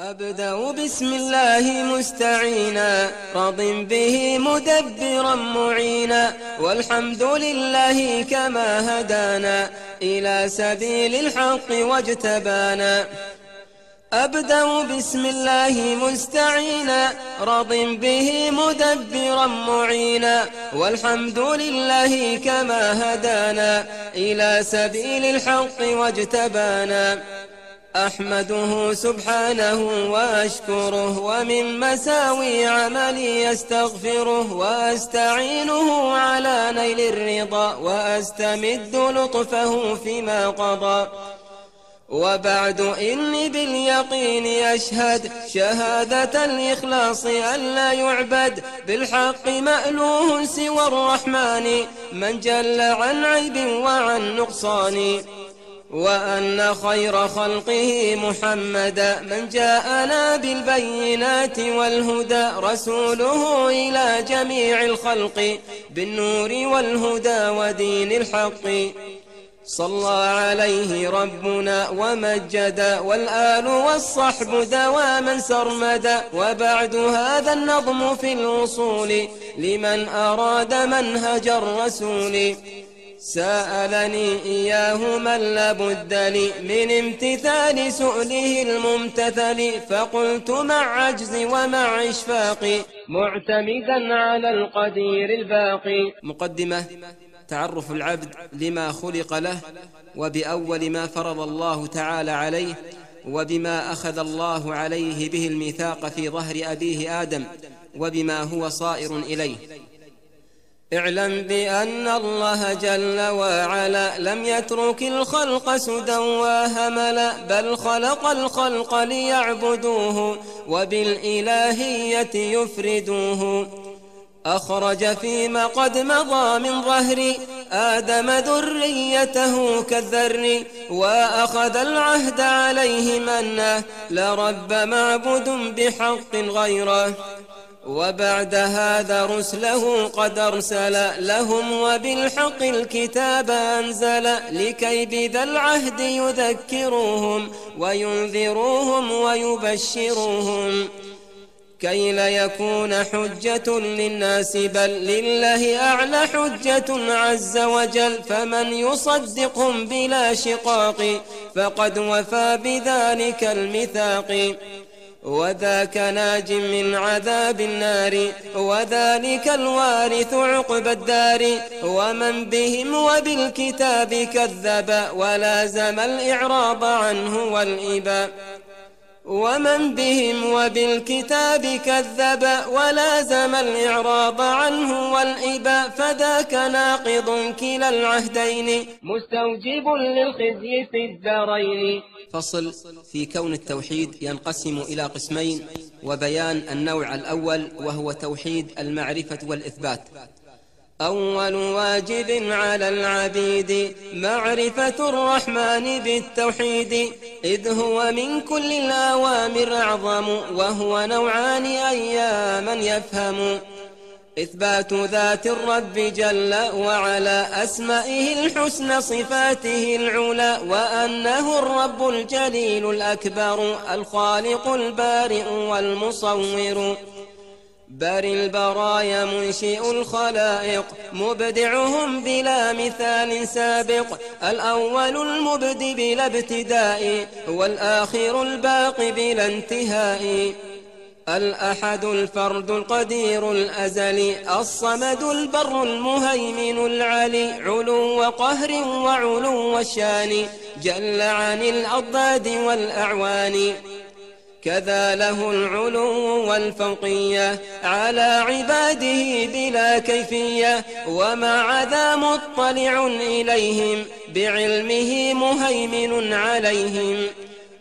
أبدأ بسم الله مستعينا راض به مدبرا معينا والحمد لله كما هدانا إلى سبيل الحق واجتبانا. أبدأ بسم الله مستعينا راض به مدبرا معينا والحمد لله كما هدانا إلى سبيل الحق واجتبانا. أحمده سبحانه وأشكره ومن مساوي عملي أستغفره وأستعينه على نيل الرضا وأستمد لطفه فيما قضى. وبعد إني باليقين أشهد شهادة الإخلاص ألا يعبد بالحق مألوه سوى الرحمن من جل عن عيب وعن نقصان. وأن خير خلقه محمدا من جاءنا بالبينات والهدى رسوله إلى جميع الخلق بالنور والهدى ودين الحق. صلى عليه ربنا ومجدا والآل والصحب دواما سرمدا وبعد هذا النظم في الوصول لمن أراد منهج الرسول. سألني إياه من لابد لي من امتثال سؤله الممتثل فقلت مع عجزي ومع إشفاقي معتمدا على القدير الباقي. مقدمة تعرف العبد لما خلق له وبأول ما فرض الله تعالى عليه وبما أخذ الله عليه به الميثاق في ظهر أبيه آدم وبما هو صائر إليه. اعلم بأن الله جل وعلا لم يترك الخلق سدى وهملا بل خلق الخلق ليعبدوه وبالإلهية يفردوه. أخرج فيما قد مضى من ظهر آدم ذريته كالذر وأخذ العهد عليه منا لرب معبد بحق غيره. وبعد هذا رسله قد أرسل لهم وبالحق الكتاب أنزل لكي بذا العهد يذكروهم وينذروهم ويبشروهم كي لا يكون حجة للناس بل لله أعلى حجة عز وجل. فمن يصدقهم بلا شقاق فقد وفى بذلك الميثاق. وذاك ناج من عذاب النار وذلك الوارث عقب الدار. ومن بهم وبالكتاب كذب ولازم الإعراض عنه والإباء. ومن بهم وبالكتاب كذب ولازم الإعراض عنه والإباء فذاك ناقض كلا العهدين. مستوجب للخزي في الدارين. فصل في كون التوحيد ينقسم إلى قسمين وبيان النوع الأول وهو توحيد المعرفة والإثبات. أول واجب على العبيد معرفة الرحمن بالتوحيد إذ هو من كل الأوامر أعظم وهو نوعان أياما يفهم. إثبات ذات الرب جل وعلا أسمائه الحسن صفاته العلا وأنه الرب الجليل الأكبر الخالق البارئ والمصور. بر البرايا منشئ الخلائق مبدعهم بلا مثال سابق الأول المبدي بلا ابتداء والآخر الباقي بلا انتهاء الأحد الفرد القدير الأزلي الصمد البر المهيمن العلي علو قهر وعلو الشان جل عن الأضداد والأعوان كذا له العلو والفوقية على عباده بلا كيفية ومع ذا مطلع إليهم بعلمه مهيمن عليهم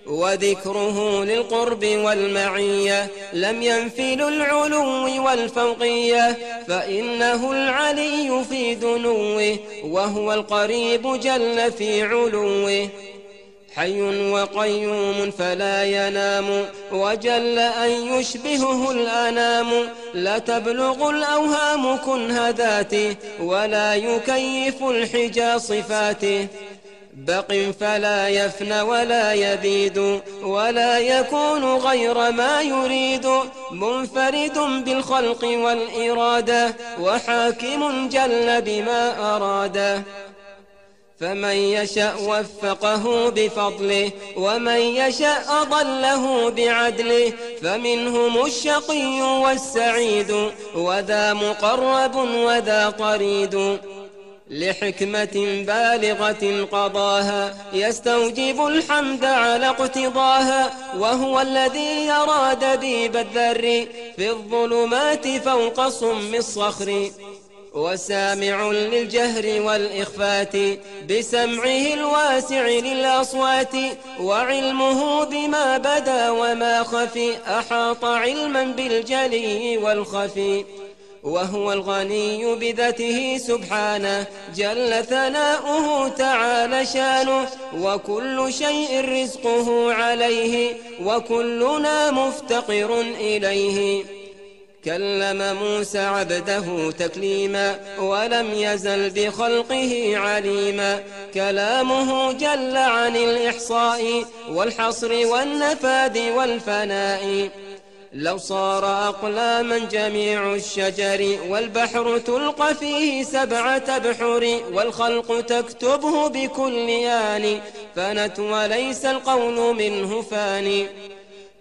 وذكره للقرب والمعية لم ينفل العلو والفوقية فإنه العلي في دنوه وهو القريب جل في علوه حي وقيوم فلا ينام وجل أن يشبهه الأنام. لا تبلغ الأوهام كنه ذاته ولا يكيف الحجى صفاته بق فلا يفنى ولا يبيد ولا يكون غير ما يريد. منفرد بالخلق والإرادة وحاكم جل بما أراده فمن يشأ وفقه بفضله ومن يشأ أضله بعدله فمنهم الشقي والسعيد وذا مقرب وذا طريد لحكمة بالغة قضاها يستوجب الحمد على اقتضاها وهو الذي يرى دبيب الذر في الظلمات فوق صم الصخر. وسامع للجهر والإخفات بسمعه الواسع للأصوات وعلمه بما بدا وما خفي أحاط علما بالجلي والخفي. وهو الغني بذاته سبحانه جل ثناؤه تعالى شانه وكل شيء رزقه عليه وكلنا مفتقر إليه. كلم موسى عبده تكليما ولم يزل بخلقه عليما. كلامه جل عن الإحصاء والحصر والنفاد والفناء. لو صار أقلاما جميع الشجر والبحر تلقى فيه سبعة بحر والخلق تكتبه بكل آن. فنت وليس القول منه فاني.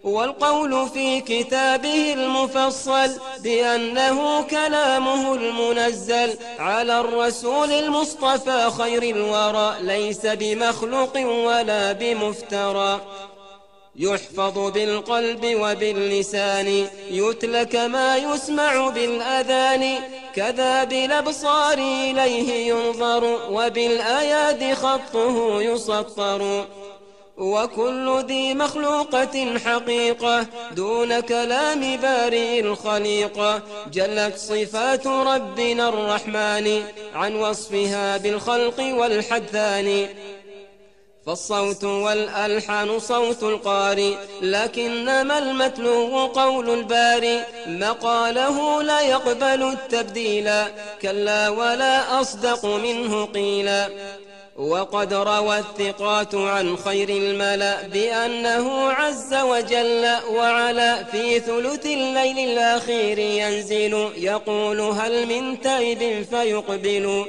والقول في كتابه المفصل بأنه كلامه المنزل على الرسول المصطفى خير الورى ليس بمخلوق ولا بمفترى. يحفظ بالقلب وباللسان يتلى كما يسمع بالأذان. كذا بالأبصار إليه ينظر وبالآيات خطه يسطر. وكل ذي مخلوقة حقيقة دون كلام بارئ الخليقة جلت صفات ربنا الرحمن عن وصفها بالخلق والحدثان. فالصوت والألحان صوت القاري لكنما المتلو قول الباري مقاله لا يقبل التبديل كلا ولا أصدق منه قيلا. وقد روى الثقات عن خير الملأ بأنه عز وجل وعلا في ثلث الليل الأخير ينزل يقول هل من تائب فيقبل.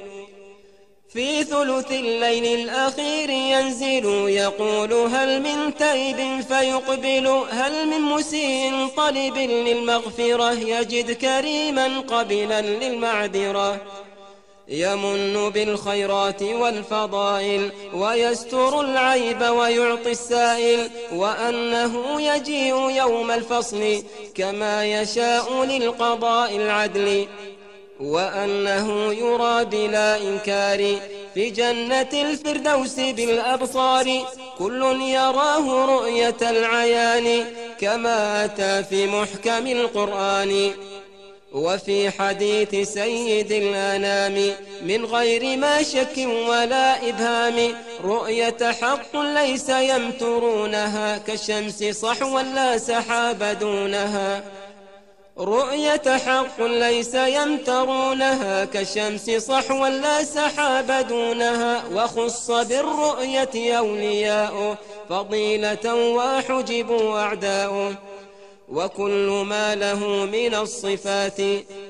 في ثلث الليل الأخير ينزل يقول هل من تائب فيقبل. هل من مسيء طلب للمغفرة يجد كريما قبلا للمعذرة. يمن بالخيرات والفضائل ويستر العيب ويعطي السائل وأنه يجيء يوم الفصل كما يشاء للقضاء العدل وأنه يرى بلا إنكار في جنة الفردوس بالأبصار كل يراه رؤية العيان كما أتى في محكم القرآن. وفي حديث سيد الأنام من غير ما شك ولا إبهام رؤية حق ليس يمترونها كالشمس صحوا لا سحاب دونها. رؤية حق ليس يمترونها كالشمس صحوا لا سحاب دونها. وخص بالرؤية أولياء فضيلة وحجبوا أعداؤه وكل ما له من الصفات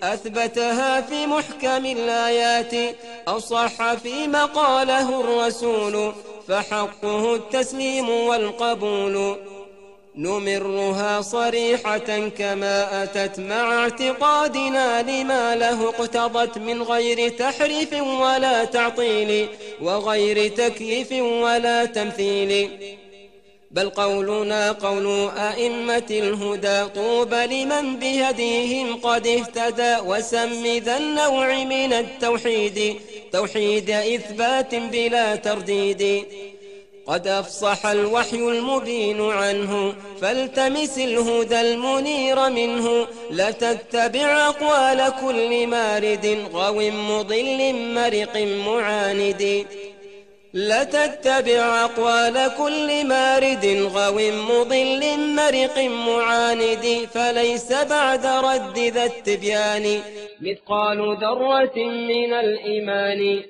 أثبتها في محكم الآيات أو صح فيما قاله الرسول فحقه التسليم والقبول. نمرها صريحة كما أتت مع اعتقادنا لما له اقتضت من غير تحريف ولا تعطيل وغير تكييف ولا تمثيل. بل قولنا قول أئمة الهدى طوبى لمن بهديهم قد اهتدى وسم ذا النوع من التوحيد توحيد إثبات بلا ترديد. قد أفصح الوحي المبين عنه فالتمس الهدى المنير منه. لتتبع أقوال كل مارد غو مضل مرق معاند. لتتبع أقوال كل مارد غو مضل مرق معاند فليس بعد رد ذا التبيان. مثقال ذرة من الإيمان.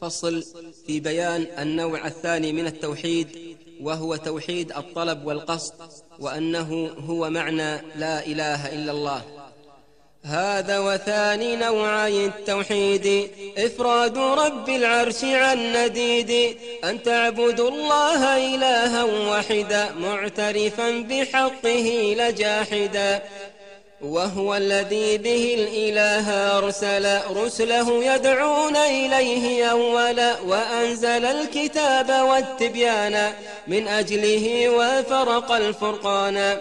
فصل في بيان النوع الثاني من التوحيد وهو توحيد الطلب والقصد وأنه هو معنى لا إله إلا الله. هذا وثاني نوعي التوحيد. إفراد رب العرش عن نديد. أن تعبدوا الله إلها واحدا معترفا بحقه لجاحدا وهو الذي به الإله أرسل. رسله يدعون إليه أولا وأنزل الكتاب والتبيان. من أجله وفرق الفرقان.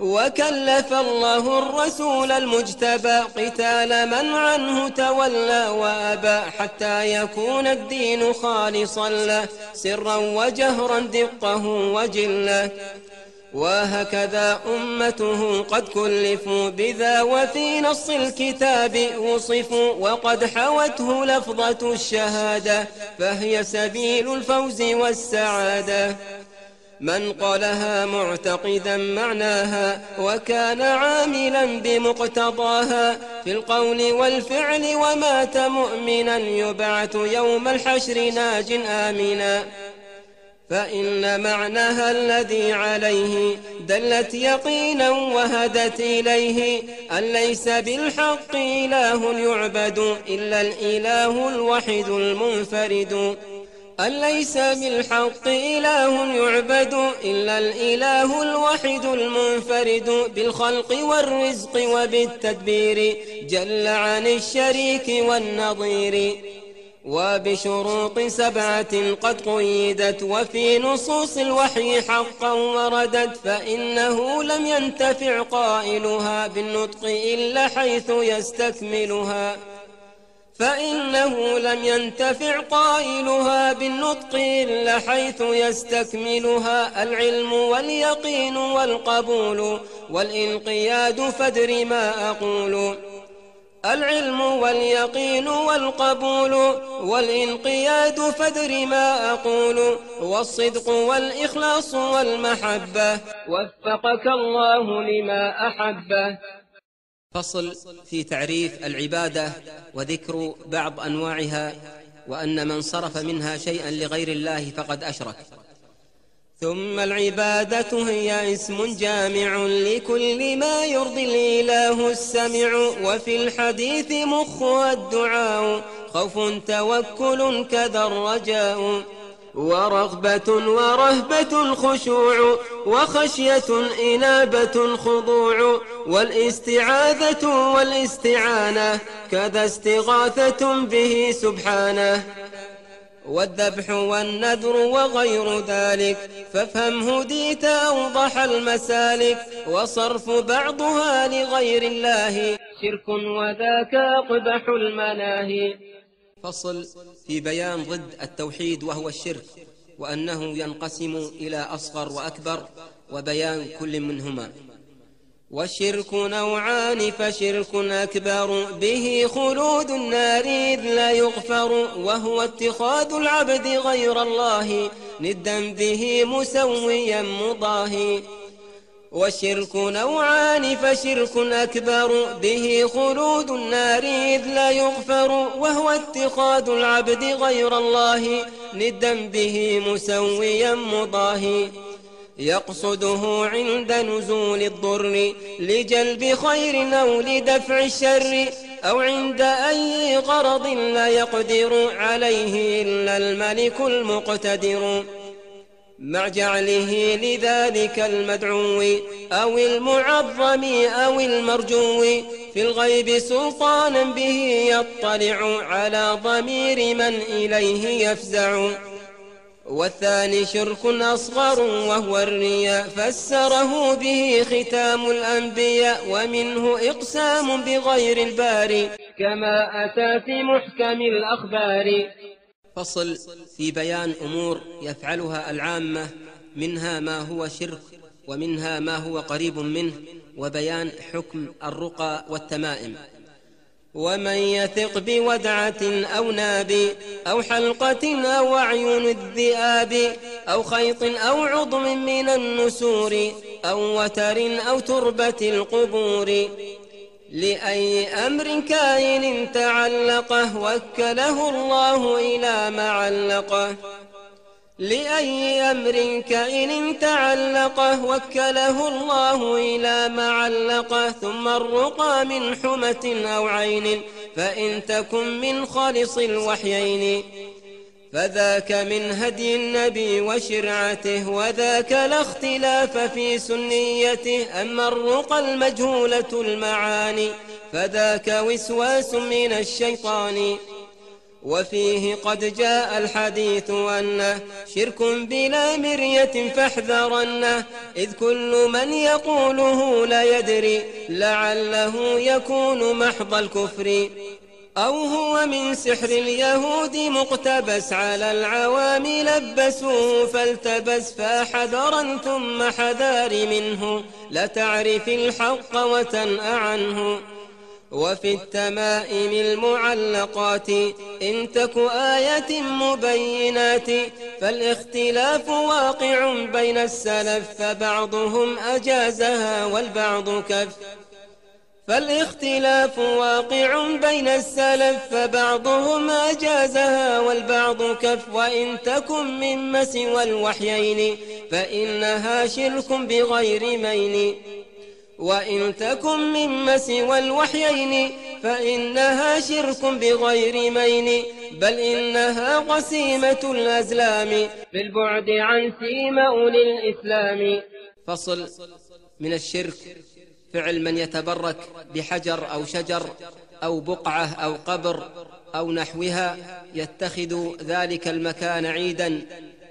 وكلف الله الرسول المجتبى قتال من عنه تولى وأبى حتى يكون الدين خالصا له سرا وجهرا دقه وجله. وهكذا أمته قد كلفوا بذا وفي نص الكتاب وصفوا وقد حوته لفظة الشهادة فهي سبيل الفوز والسعادة. من قالها معتقدا معناها وكان عاملا بمقتضاها في القول والفعل ومات مؤمنا يبعث يوم الحشر ناج آمنا. فإن معناها الذي عليه دلت يقينا وهدت إليه أن ليس بالحق إله يعبد إلا الإله الوحيد المنفرد. أن ليس بالحق إله يعبد إلا الإله الوحيد المنفرد بالخلق والرزق وبالتدبير جل عن الشريك والنظير وبشروط سبعة قد قيدت وفي نصوص الوحي حقا وردت فإنه لم ينتفع قائلها بالنطق إلا حيث يستكملها فإنه لم ينتفع قائلها بالنطق إلا حيث يستكملها العلم واليقين والقبول والإنقياد فدر ما أقول. العلم واليقين والقبول والإنقياد فدر ما أقول. والصدق والإخلاص والمحبة وفقك الله لما أحبه. فصل في تعريف العبادة وذكر بعض أنواعها وأن من صرف منها شيئا لغير الله فقد أشرك. ثم العبادة هي اسم جامع لكل ما يرضي الإله السمع وفي الحديث مخ الدعاء خوف توكل كذا الرجاء. ورغبة ورهبة خشوع وخشية إنابة خضوع والاستعاذة والاستعانة كذا استغاثة به سبحانه. والذبح والنذر وغير ذلك فافهم هديت أوضح المسالك وصرف بعضها لغير الله. شرك وذاك أقبح المناهي. فصل في بيان ضد التوحيد وهو الشرك وأنه ينقسم إلى أصغر وأكبر وبيان كل منهما. والشرك نوعان فشرك أكبر به خلود النار إذ لا يغفر وهو اتخاذ العبد غير الله ندا به مسويا مضاهي. والشرك نوعان فشرك أكبر. به خلود النار إذ لا يغفر وهو اتخاذ العبد غير الله. ندا به مسويا مضاهي. يقصده عند نزول الضر. لجلب خير أو لدفع الشر. أو عند أي غرض لا يقدر عليه إلا الملك المقتدر. مع جعله لذلك المدعو أو المعظم أو المرجو. في الغيب سلطانا به يطلع على ضمير من إليه يفزع. والثاني شرك أصغر وهو الرياء. فسره به ختام الأنبياء ومنه إقسام بغير الباري. كما أتى في محكم الأخبار. فصل في بيان أمور يفعلها العامة منها ما هو شرك ومنها ما هو قريب منه وبيان حكم الرقى والتمائم. ومن يثق بودعة أو ناب أو حلقة أو أعين الذئاب أو خيط أو عظم من النسور أو وتر أو تربة القبور لأي أمر كائن تعلقه وكله الله إلى معلقه. لأي أمر كائن تعلقه وكله الله إلى معلقه. ثم الرقى من حمة أو عين فإن تكن من خالص الوحيين. فذاك من هدي النبي وشرعته وذاك لا اختلاف في سنيته أما الرقى المجهولة المعاني فذاك وسواس من الشيطان. وفيه قد جاء الحديث أنه شرك بلا مرية فاحذرنه إذ كل من يقوله لا يدري لعله يكون محض الكفر. أو هو من سحر اليهود مقتبس على العوام لبسوه فالتبس فحذرا ثم حذار منه. لتعرف الحق وتنأ عنه. وفي التمائم المعلقات إن تك آية مبينات فالاختلاف واقع بين السلف فبعضهم أجازها والبعض كف. فالاختلاف واقع بين السلف فبعضهم أجازها والبعض كف وإن تكن مما سوى الوحيين فإنها شرك بغير مين. وإن تكن مما سوى الوحيين فإنها شرك بغير مين. بل إنها قسيمة الأزلام بالبعد عن سيم أولي الإسلام. فصل من الشرك. فعل من يتبرك بحجر أو شجر أو بقعة أو قبر أو نحوها يتخذ ذلك المكان عيدا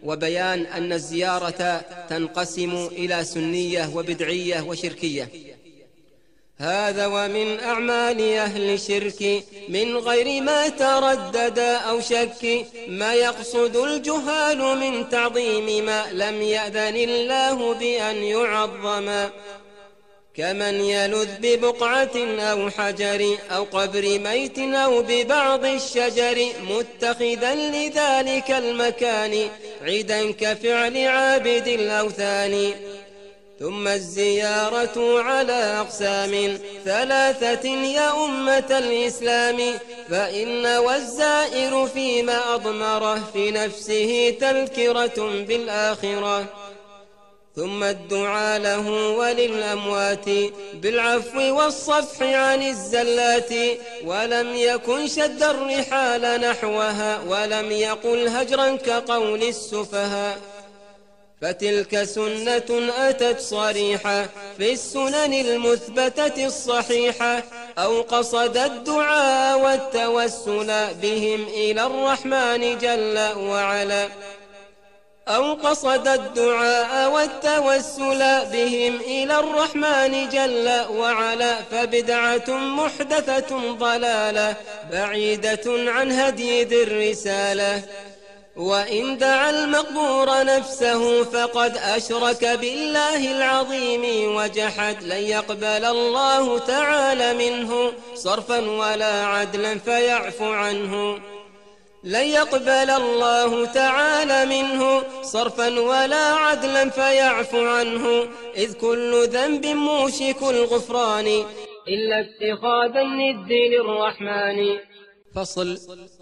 وبيان أن الزيارة تنقسم إلى سنية وبدعية وشركية. هذا ومن أعمال أهل الشرك من غير ما تردد أو شك ما يقصد الجهال من تعظيم ما لم يأذن الله بأن يعظم. كمن يلذ ببقعة أو حجر أو قبر ميت أو ببعض الشجر متخذا لذلك المكان عيدا كفعل عابد الأوثان. ثم الزيارة على أقسام ثلاثة يا أمة الإسلام فإن والزائر فيما أضمره في نفسه تذكرة بالآخرة. ثم الدعاء له وللأموات بالعفو والصفح عن الزلات ولم يكن شد الرحال نحوها ولم يقل هجرا كقول السفهاء فتلك سنة أتت صريحة في السنن المثبتة الصحيحة أو قصد الدعاء والتوسل بهم إلى الرحمن جل وعلا أو قصد الدعاء والتوسل بهم إلى الرحمن جل وعلا فبدعة محدثة ضلالة بعيدة عن هدي ذي الرسالة. وإن دعا المقبور نفسه فقد أشرك بالله العظيم وجحد لن يقبل الله تعالى منه صرفا ولا عدلا فيعفو عنه. لن يقبل الله تعالى منه صرفا ولا عدلا فيعفو عنه. إذ كل ذنب موشك الغفران إلا اتخاذ الند للرحمن فصل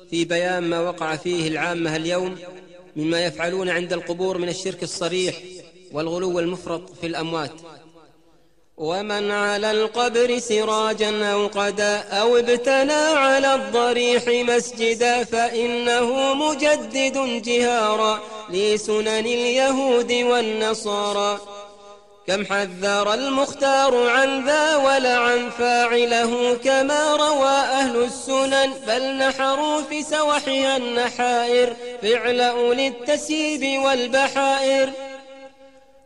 في بيان ما وقع فيه العامة اليوم مما يفعلون عند القبور من الشرك الصريح والغلو المفرط في الأموات. ومن على القبر سراجا أو قدا أو ابتنى على الضريح مسجدا فإنه مجدد جهارا لسنن اليهود والنصارى. كم حذر المختار عن ذا ولعن فاعله كما روى أهل السنن. بل نحروا في سوحها النحائر فعل أولي التسيب والبحائر.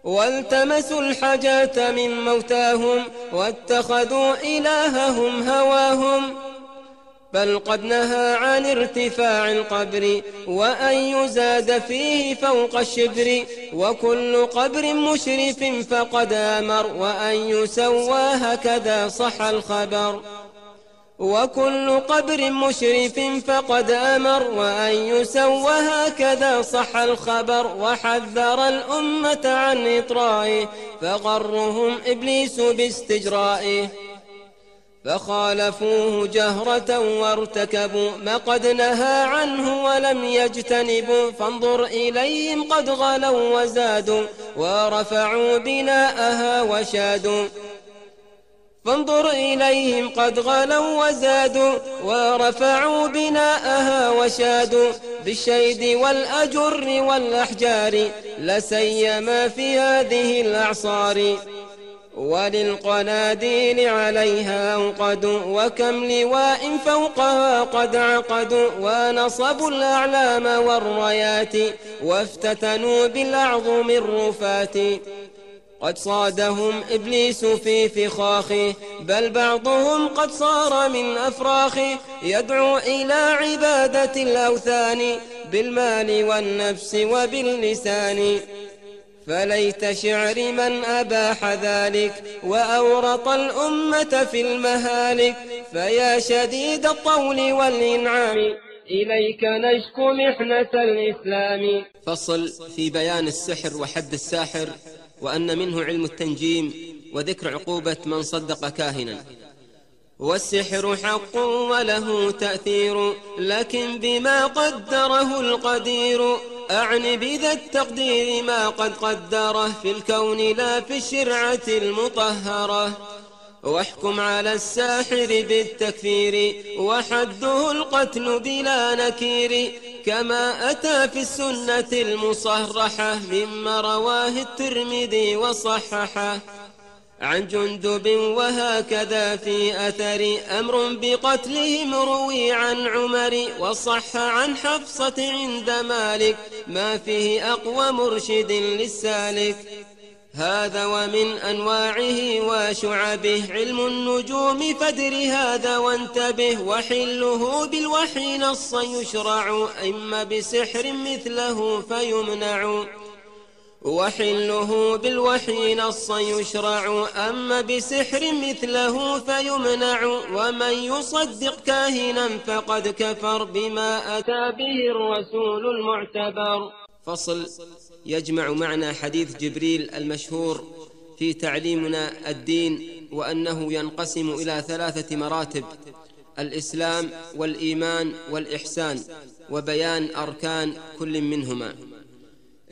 والتمسوا الحاجات من موتاهم واتخذوا إلههم هواهم. بل قد نهى عن ارتفاع القبر وأن يزاد فيه فوق الشبر وكل قبر مشرف فقد أمر وأن يسوى هكذا صح الخبر. وكل قبر مشرف فقد أمر وأن يسوى هكذا صح الخبر وحذر الأمة عن إطرائه فغرهم إبليس باستجرائه فخالفوه جهرة وارتكبوا ما قد نهى عنه ولم يجتنبوا فانظر إليهم قد غلوا وزادوا ورفعوا بناءها وشادوا فانظر إليهم قد غلوا وزادوا ورفعوا بناءها وشادوا بالشيد والأجر والأحجار لسيما في هذه الأعصار وللقناديل عليها أوقدوا وكم لواء فوقها قد عقدوا ونصبوا الأعلام والرايات وافتتنوا بالأعظم الرفات قد صادهم إبليس في فخاخه بل بعضهم قد صار من أفراخه يدعو إلى عبادة الأوثان بالمال والنفس وباللسان. فليت شعر من أباح ذلك وأورط الأمة في المهالك. فيا شديد الطول والإنعام إليك نشكو محنة الإسلام. فصل في بيان السحر وحد الساحر. وأن منه علم التنجيم وذكر عقوبة من صدق كاهنا. والسحر حق وله تأثير لكن بما قدره القدير أعني بذا التقدير ما قد قدره في الكون لا في الشرعة المطهرة. واحكم على الساحر بالتكفير وحده القتل بلا نكير. كما أتى في السنة المصرحة مما رواه الترمذي وصححه. عن جندب وهكذا في أثر أمر بقتلهم روي عن عمر وصح عن حفصة عند مالك ما فيه أقوى مرشد للسالك. هذا ومن أنواعه وشعبه علم النجوم فدر هذا وانتبه وحله بالوحي نص يشرع إما بسحر مثله فيمنع وحله بالوحي نص يشرع أما بسحر مثله فيمنع ومن يصدق كاهنا فقد كفر بما أتى به الرسول المعتبر فصل يجمع معنى حديث جبريل المشهور في تعليمنا الدين وأنه ينقسم إلى ثلاثة مراتب الإسلام والإيمان والإحسان وبيان أركان كل منهما.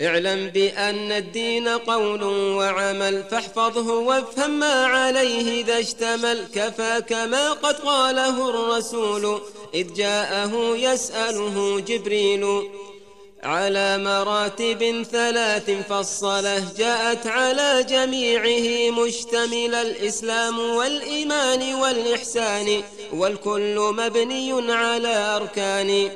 اعلم بأن الدين قول وعمل فاحفظه وافهم ما عليه إذا اشتمل. كفاك ما قد قاله الرسول إذ جاءه يسأله جبريل على مراتب ثلاث فالصلاة جاءت على جميعه مشتمل الإسلام والإيمان والإحسان والكل مبني على أركان.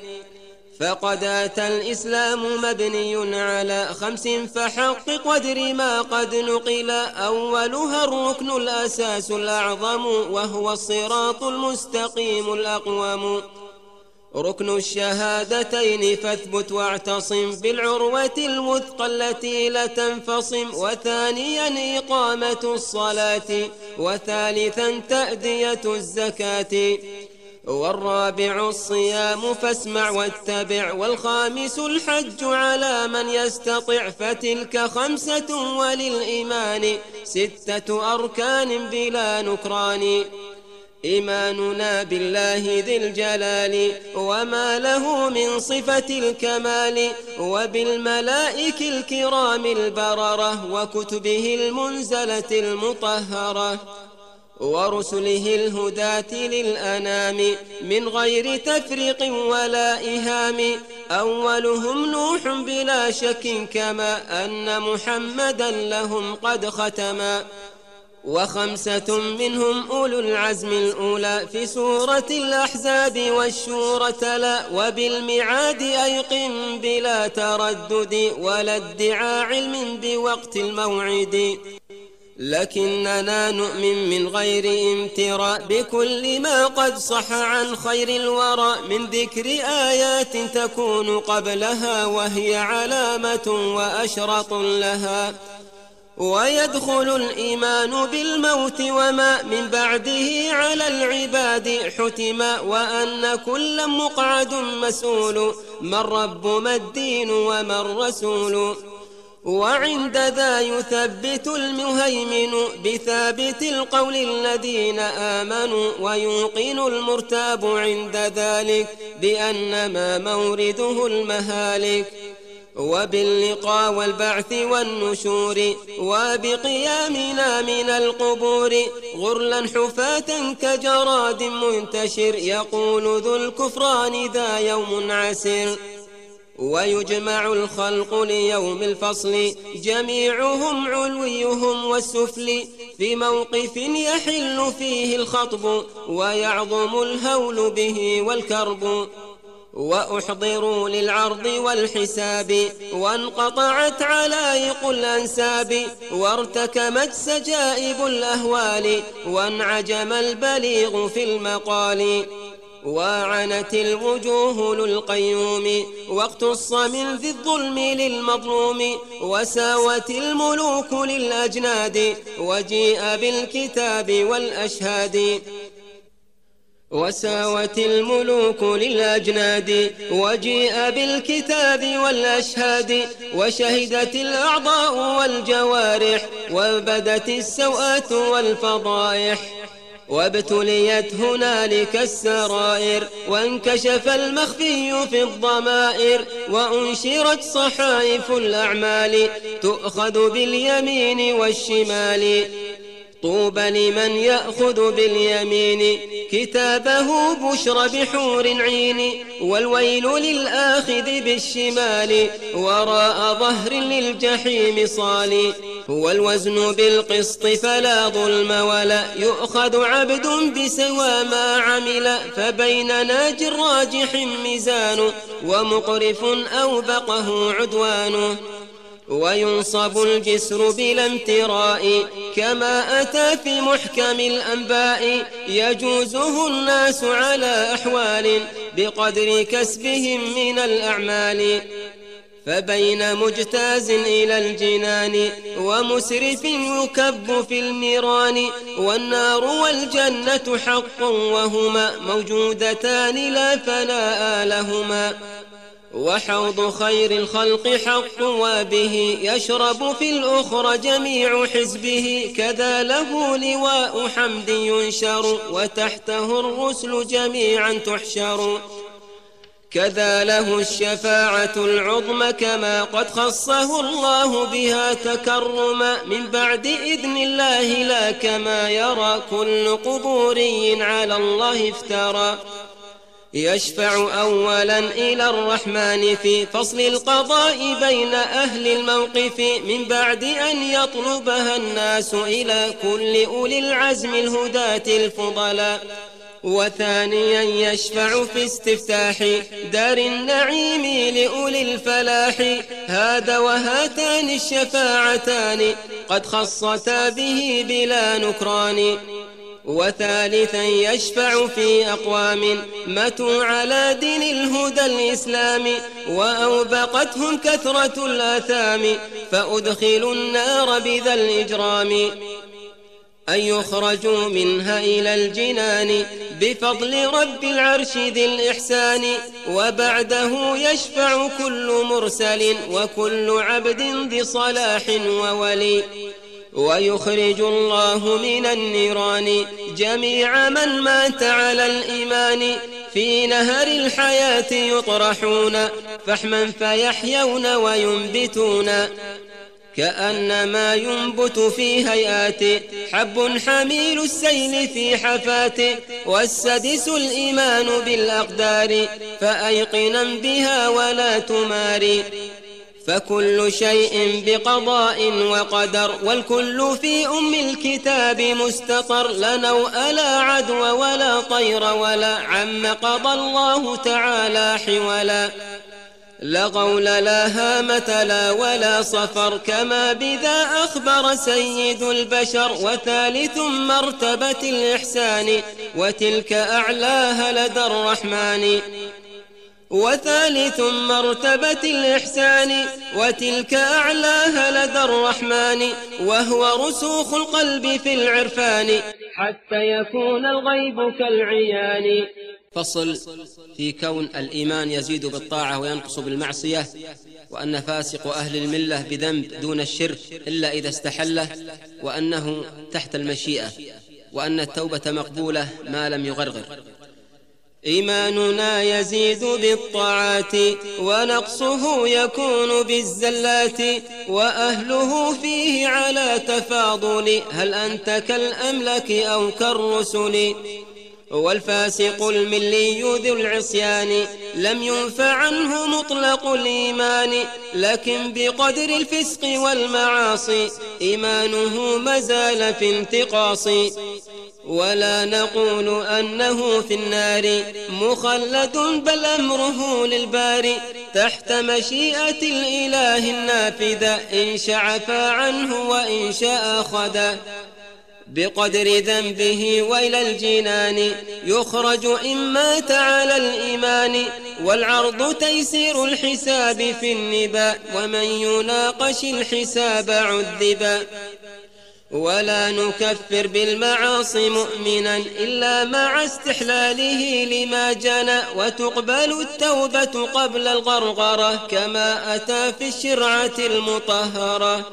فقد أتى الإسلام مبني على خمس فحقق وادر ما قد نقل. أولها الركن الأساس الأعظم وهو الصراط المستقيم الأقوم. ركن الشهادتين فاثبت واعتصم بالعروة الوثقى التي لا تنفصم وثانيا إقامة الصلاة وثالثا تأدية الزكاة. والرابع الصيام فاسمع واتبع والخامس الحج على من يستطع فتلك خمسة وللإيمان ستة أركان بلا نكران. إيماننا بالله ذي الجلال وما له من صفة الكمال وبالملائك الكرام البررة وكتبه المنزلة المطهرة ورسله الهداة للأنام من غير تفريق ولا إهام. أولهم نوح بلا شك كما أن محمدا لهم قد ختما. وخمسة منهم أولو العزم الأولى في سورة الأحزاب والشورى تلا وبالمعاد أيقن بلا تردد ولا ادعاء علم بوقت الموعد. لكننا نؤمن من غير امتراء بكل ما قد صح عن خير الورى. من ذكر آيات تكون قبلها وهي علامة وأشرط لها. ويدخل الإيمان بالموت وما من بعده على العباد حتما وأن كل مقعد مسؤول من رب ما الدين وما الرسول. وعند ذا يثبت المهيمن بثابت القول الذين آمنوا ويوقن المرتاب عند ذلك بأن ما مورده المهالك. وباللقاء والبعث والنشور وبقيامنا من القبور غرلا حفاة كجراد منتشر يقول ذو الكفران ذا يوم عسر ويجمع الخلق ليوم الفصل جميعهم علويهم والسفل. في موقف يحل فيه الخطب ويعظم الهول به والكرب. وأحضروا للعرض والحساب وانقطعت علائق الأنساب وارتكمت سجائب الأهوال وانعجم البليغ في المقال. وعنت الوجوه للقيوم واقتص من ذي الظلم للمظلوم وساوت الملوك للأجناد وجيء بالكتاب والأشهاد. وساوت الملوك للأجناد وجيء بالكتاب والأشهاد وشهدت الأعضاء والجوارح وبدت السوءات والفضائح. وابتليت هنالك السرائر وانكشف المخفي في الضمائر وأنشرت صحائف الأعمال تؤخذ باليمين والشمال. طوبى لمن يأخذ باليمين كتابه بشر بحور عين والويل للآخذ بالشمال وراء ظهر للجحيم صالي هو الوزن بالقسط فلا ظلم ولا يؤخذ عبد بسوى ما عمل فبين ناج راجح ميزان ومقرف أوبقه عدوان وينصب الجسر بلا امتراء كما أتى في محكم الأنباء يجوزه الناس على أحوال بقدر كسبهم من الأعمال. فبين مجتاز إلى الجنان ومسرف يكب في النيران والنار والجنة حق وهما موجودتان لا فناء لهما. وحوض خير الخلق حق وبه يشرب في الأخرى جميع حزبه كذا له لواء حمد ينشر وتحته الرسل جميعا تحشر كذا له الشفاعة العظمى كما قد خصه الله بها تكرما من بعد إذن الله لا كما يرى كل قبوري على الله افترى يشفع أولا إلى الرحمن في فصل القضاء بين أهل الموقف من بعد أن يطلبها الناس إلى كل أولي العزم الهداة الفضلاء. وثانيا يشفع في استفتاح دار النعيم لأولي الفلاح. هذا وهاتان الشفاعتان قد خصتا به بلا نكران. وثالثا يشفع في أقوام ماتوا على دين الهدى الإسلام وأوبقتهم كثرة الآثام فأدخلوا النار بذا الإجرام. أن يخرجوا منها إلى الجنان بفضل رب العرش ذي الإحسان وبعده يشفع كل مرسل وكل عبد بصلاح وولي. ويخرج الله من النيران جميع من مات على الإيمان. في نهر الحياة يطرحون فحما فيحيون وينبتون. كأنما ينبت في هيئات حب حميل السيل في حفاته والسدس الإيمان بالأقدار فأيقنا بها ولا تماري فكل شيء بقضاء وقدر والكل في أم الكتاب مستطر. لا نوء لا عدو ولا طير ولا عم. قضى الله تعالى حولا. لا غول لا هامة لا ولا صفر. كما بذا أخبر سيد البشر. وثالث مرتبة الإحسان. وتلك أعلاها لدى الرحمن. وثالث مرتبة الإحسان وتلك أعلاها لدى الرحمن وهو رسوخ القلب في العرفان حتى يكون الغيب كالعيان. فصل في كون الإيمان يزيد بالطاعة وينقص بالمعصية وأن فاسق أهل الملة بذنب دون الشرك إلا إذا استحله وأنه تحت المشيئة وأن التوبة مقبولة ما لم يغرغر. إيماننا يزيد بالطاعات ونقصه يكون بالزلات وأهله فيه على تفاضل هل أنت كالأملك أو كالرسل؟ والفاسق الملي ذو العصيان. لم ينفع عنه مطلق الإيمان. لكن بقدر الفسق والمعاصي إيمانه مازال في انتقاص. ولا نقول أنه في النار. مخلد بل أمره للباري تحت مشيئة الإله النافذة. إن شعفى عنه وإن شاء خدا بقدر ذنبه وإلى الجنان. يخرج إن مات على الإيمان. والعرض تيسير الحساب في النباء ومن يناقش الحساب عذبا. ولا نكفر بالمعاصي مؤمنا إلا مع استحلاله لما جنى. وتقبل التوبة قبل الغرغرة كما أتى في الشرعة المطهرة.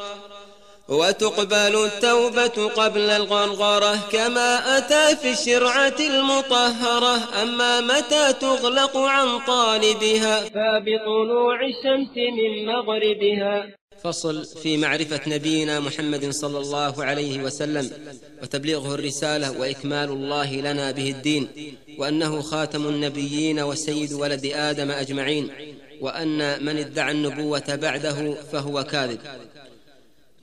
وتقبل التوبة قبل الغرغرة كما أتى في الشرعة المطهرة. أما متى تغلق عن طالبها فبطلوع الشمس من مغربها. فصل في معرفة نبينا محمد صلى الله عليه وسلم وتبليغه الرسالة وإكمال الله لنا به الدين وأنه خاتم النبيين وسيد ولد آدم أجمعين وأن من ادعى النبوة بعده فهو كاذب.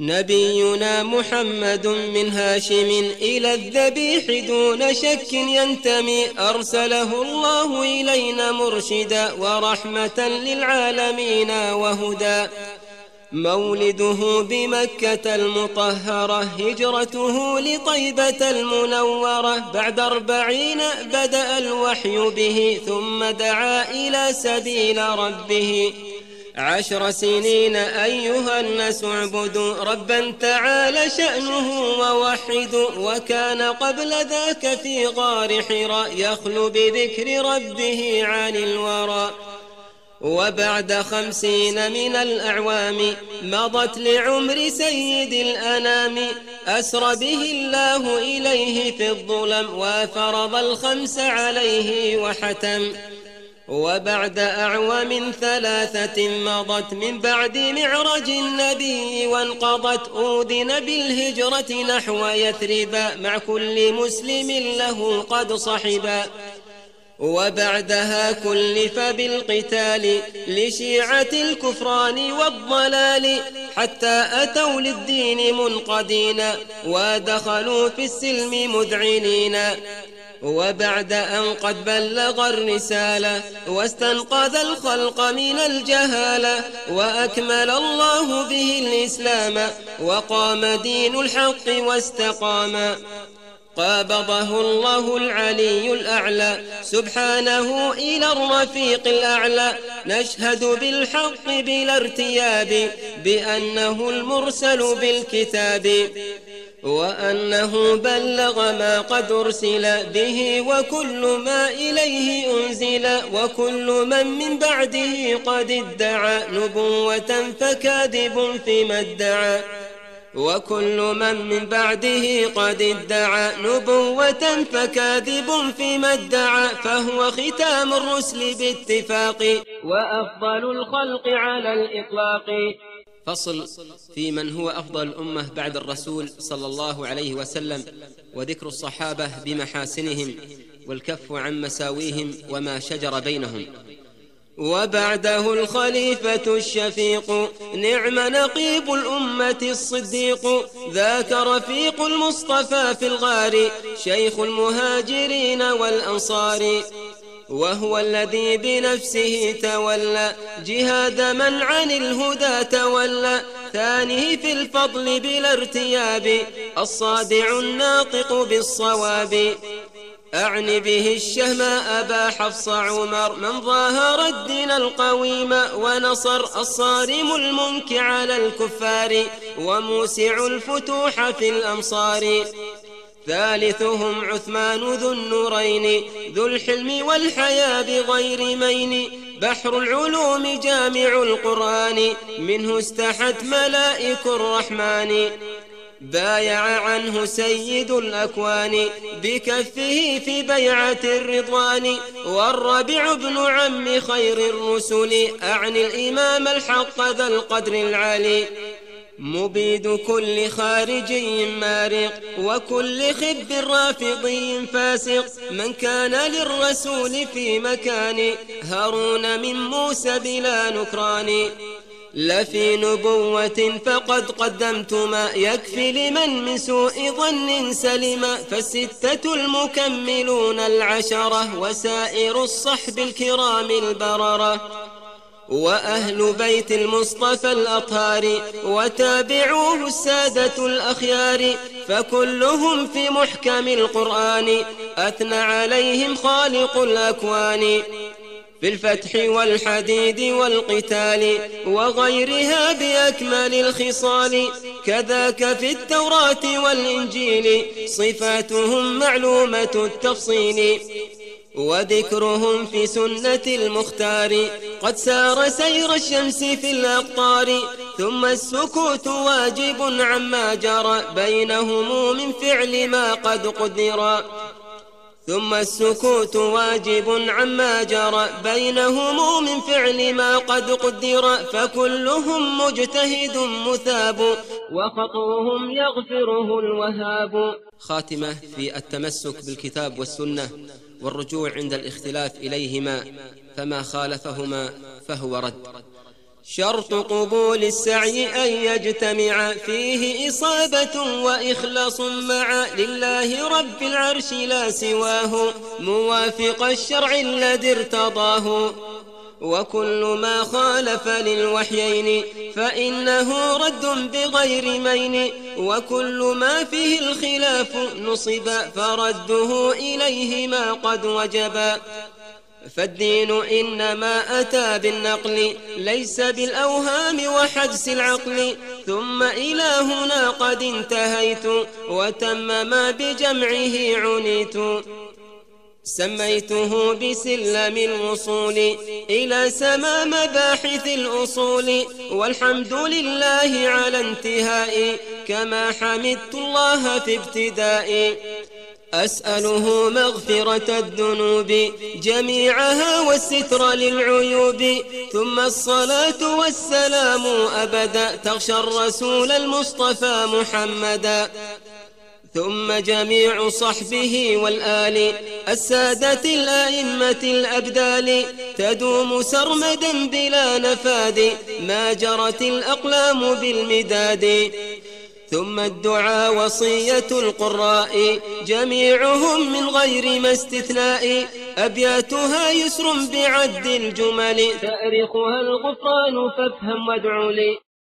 نبينا محمد من هاشم إلى الذبيح دون شك ينتمي. أرسله الله إلينا مرشدا ورحمة للعالمين وهدى. مولده بمكة المطهرة هجرته لطيبة المنورة. بعد أربعين بدأ الوحي به ثم دعا إلى سبيل ربه. عشر سنين أيها الناس اعبدوا ربا تعالى شأنه ووحدوا وكان قبل ذاك في غار حراء يخلو بذكر ربه عن الورى. وبعد خمسين من الأعوام مضت لعمر سيد الأنام. أسر به الله إليه في الظلم وفرض الخمس عليه وحتم. وبعد أعوام ثلاثة مضت من بعد معرج النبي وانقضت أودن بالهجرة نحو يثرب مع كل مسلم له قد صحبا وبعدها كلف بالقتال لشيعة الكفران والضلال حتى أتوا للدين منقدين ودخلوا في السلم مذعنين. وبعد أن قد بلغ الرسالة واستنقذ الخلق من الجهالة وأكمل الله به الإسلام وقام دين الحق واستقام. قابضه الله العلي الأعلى سبحانه إلى الرفيق الأعلى. نشهد بالحق بلا ارتياب بأنه المرسل بالكتاب. وأنه بلغ ما قد أرسل به وكل ما إليه أنزل وكل من من بعده قد ادعى نبوة فكاذب فيما ادعى وكل من من بعده قد ادعى نبوة فكاذب فيما ادعى فهو ختام الرسل باتفاق وأفضل الخلق على الإطلاق. فصل في من هو أفضل الأمة بعد الرسول صلى الله عليه وسلم وذكر الصحابة بمحاسنهم والكف عن مساويهم وما شجر بينهم. وبعده الخليفة الشفيق نعم نقيب الأمة الصديق ذاك رفيق المصطفى في الغار شيخ المهاجرين والأنصار. وهو الذي بنفسه تولى. جهاد من عن الهدى تولى. ثانية في الفضل بلا ارتياب. الصادع الناطق بالصواب. أعني به الشهم أبا حفص عمر. من ظاهر الدين القويم. ونصر الصارم المنك على الكفار. وموسع الفتوح في الأمصار. ثالثهم عثمان ذو النورين ذو الحلم والحياة بغير مين. بحر العلوم جامع القرآن منه استحت ملائك الرحمن. بايع عنه سيد الأكوان بكفه في بيعة الرضوان. والربع بن عم خير الرسل أعني الإمام الحق ذا القدر العالي. مبيد كل خارجي مارق وكل خب رافضي فاسق من كان للرسول في مكان هارون من موسى بلا نكران لفي نبوة فقد قدمت ما يكفي لمن من سوء ظن سلم فالستة المكملون العشرة وسائر الصحب الكرام البررة وأهل بيت المصطفى الأطهار وتابعوه السادة الأخيار فكلهم في محكم القرآن أثنى عليهم خالق الأكوان. في الفتح والحديد والقتال وغيرها بأكمل الخصال كذاك في التوراة والإنجيل صفاتهم معلومة التفصيل. وذكرهم في سنة المختار. قد سار سير الشمس في الأقطار ثم السكوت واجب عما جرى بينهم من فعل ما قد قدر. ثم السكوت واجب عما جرى بينهم من فعل ما قد قدر. فكلهم مجتهد مثاب وخطوهم يغفره الوهاب. خاتمة في التمسك بالكتاب والسنة. والرجوع عند الاختلاف إليهما فما خالفهما فهو رد. شرط قبول السعي أن يجتمع فيه إصابة وإخلاص مع لله رب العرش لا سواه موافق الشرع الذي ارتضاه. وكل ما خالف للوحيين فإنه رد بغير مين. وكل ما فيه الخلاف نصب فرده إليه ما قد وجب. فالدين إنما أتى بالنقل ليس بالأوهام وحدس العقل. ثم إلى هنا قد انتهيت وتم ما بجمعه عنيت. سميته بسلم الوصول إلى سما مباحث الأصول. والحمد لله على انتهائي كما حمدت الله في ابتدائي. أسأله مغفرة الذنوب جميعها والستر للعيوب. ثم الصلاة والسلام أبدا تغشى الرسول المصطفى محمدا ثم جميع صحبه والآل السادة الأئمة الأبدال. تدوم سرمدا بلا نفاد ما جرت الأقلام بالمداد. ثم الدعاء وصية القراء. جميعهم من غير ما استثناء. أبياتها يسر بعد الجمل. تأرخها الغفران فافهم وادع لي.